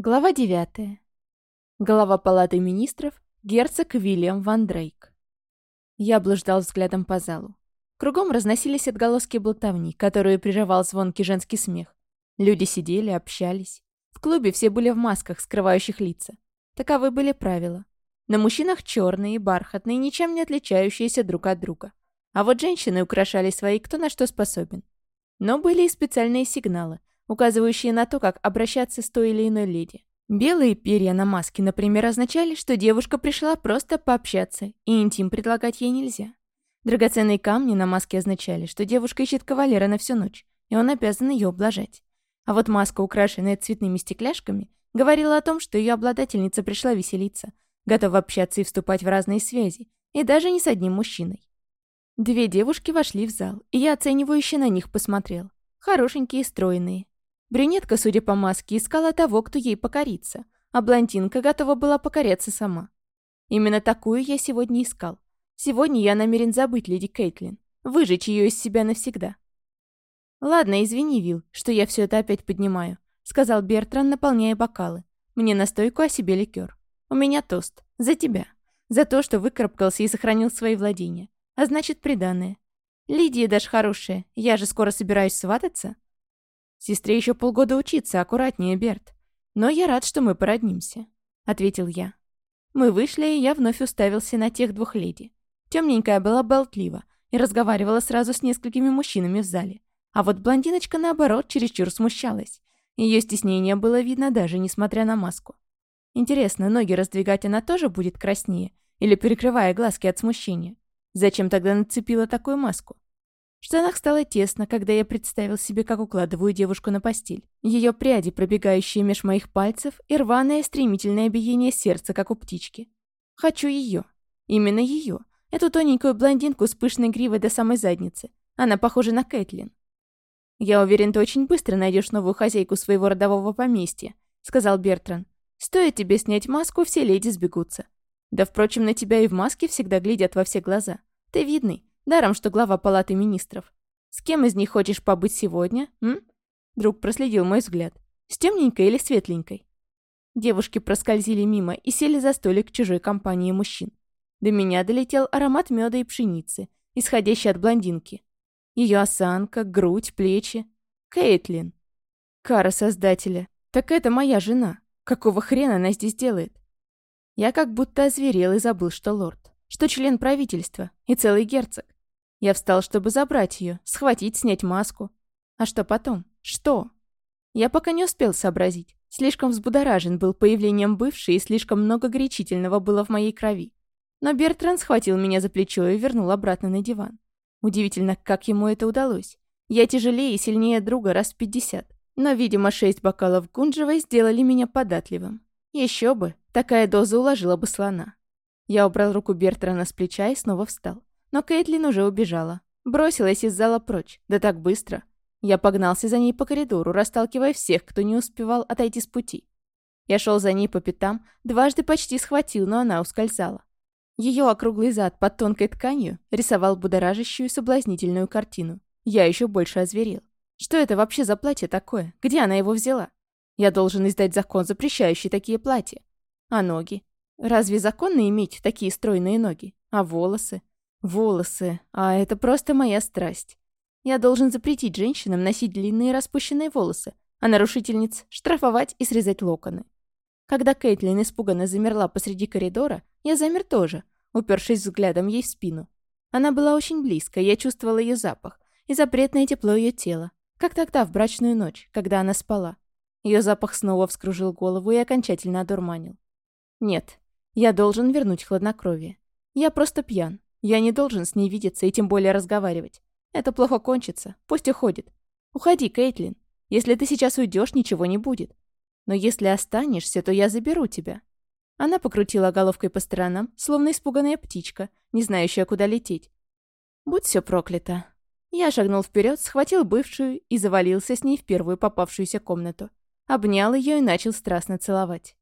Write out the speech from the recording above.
Глава 9. Глава палаты министров герцог Вильям Ван Дрейк. Я блуждал взглядом по залу. Кругом разносились отголоски болтовни, которую прерывал звонкий женский смех. Люди сидели, общались. В клубе все были в масках, скрывающих лица. Таковы были правила. На мужчинах черные, бархатные, ничем не отличающиеся друг от друга. А вот женщины украшали свои кто на что способен. Но были и специальные сигналы, указывающие на то, как обращаться с той или иной леди. Белые перья на маске, например, означали, что девушка пришла просто пообщаться, и интим предлагать ей нельзя. Драгоценные камни на маске означали, что девушка ищет кавалера на всю ночь, и он обязан ее ублажать. А вот маска, украшенная цветными стекляшками, говорила о том, что ее обладательница пришла веселиться, готова общаться и вступать в разные связи, и даже не с одним мужчиной. Две девушки вошли в зал, и я оценивающе на них посмотрел. Хорошенькие, стройные, Брюнетка, судя по маске, искала того, кто ей покорится, а блондинка готова была покоряться сама. Именно такую я сегодня искал. Сегодня я намерен забыть леди Кейтлин, выжечь ее из себя навсегда. «Ладно, извини, Вил, что я все это опять поднимаю», — сказал Бертран, наполняя бокалы. «Мне настойку о себе ликер. У меня тост. За тебя. За то, что выкарабкался и сохранил свои владения. А значит, приданное. Лидия даже хорошая. Я же скоро собираюсь свататься». Сестре еще полгода учиться, аккуратнее, Берт. Но я рад, что мы породнимся», — ответил я. Мы вышли, и я вновь уставился на тех двух леди. Темненькая была болтлива и разговаривала сразу с несколькими мужчинами в зале. А вот блондиночка, наоборот, чересчур смущалась. Ее стеснение было видно даже несмотря на маску. Интересно, ноги раздвигать она тоже будет краснее? Или перекрывая глазки от смущения? Зачем тогда нацепила такую маску? В штанах стало тесно, когда я представил себе, как укладываю девушку на постель. Ее пряди, пробегающие меж моих пальцев, и рваное стремительное биение сердца, как у птички. Хочу ее. Именно ее. Эту тоненькую блондинку с пышной гривой до самой задницы. Она похожа на Кэтлин. «Я уверен, ты очень быстро найдешь новую хозяйку своего родового поместья», — сказал Бертран. «Стоит тебе снять маску, все леди сбегутся. Да, впрочем, на тебя и в маске всегда глядят во все глаза. Ты видный, Даром, что глава палаты министров. С кем из них хочешь побыть сегодня, м? Друг проследил мой взгляд. С темненькой или светленькой? Девушки проскользили мимо и сели за столик чужой компании мужчин. До меня долетел аромат меда и пшеницы, исходящий от блондинки. Ее осанка, грудь, плечи. Кейтлин. Кара создателя. Так это моя жена. Какого хрена она здесь делает? Я как будто озверел и забыл, что лорд. Что член правительства и целый герцог. Я встал, чтобы забрать ее, схватить, снять маску. А что потом? Что? Я пока не успел сообразить. Слишком взбудоражен был появлением бывшей, и слишком много горячительного было в моей крови. Но Бертран схватил меня за плечо и вернул обратно на диван. Удивительно, как ему это удалось. Я тяжелее и сильнее друга раз в пятьдесят. Но, видимо, шесть бокалов гунжевой сделали меня податливым. Еще бы, такая доза уложила бы слона. Я убрал руку Бертрана с плеча и снова встал. Но Кейтлин уже убежала. Бросилась из зала прочь. Да так быстро. Я погнался за ней по коридору, расталкивая всех, кто не успевал отойти с пути. Я шел за ней по пятам, дважды почти схватил, но она ускользала. Ее округлый зад под тонкой тканью рисовал будоражащую соблазнительную картину. Я еще больше озверел. Что это вообще за платье такое? Где она его взяла? Я должен издать закон, запрещающий такие платья. А ноги? Разве законно иметь такие стройные ноги? А волосы? Волосы. А это просто моя страсть. Я должен запретить женщинам носить длинные распущенные волосы, а нарушительниц штрафовать и срезать локоны. Когда Кейтлин испуганно замерла посреди коридора, я замер тоже, упершись взглядом ей в спину. Она была очень близко, я чувствовал ее запах и запретное тепло ее тела, как тогда в брачную ночь, когда она спала. Ее запах снова вскружил голову и окончательно одурманил. Нет, я должен вернуть хладнокровие. Я просто пьян. Я не должен с ней видеться и тем более разговаривать. Это плохо кончится. Пусть уходит. Уходи, Кейтлин. Если ты сейчас уйдешь, ничего не будет. Но если останешься, то я заберу тебя». Она покрутила головкой по сторонам, словно испуганная птичка, не знающая, куда лететь. «Будь все проклято». Я шагнул вперед, схватил бывшую и завалился с ней в первую попавшуюся комнату. Обнял ее и начал страстно целовать.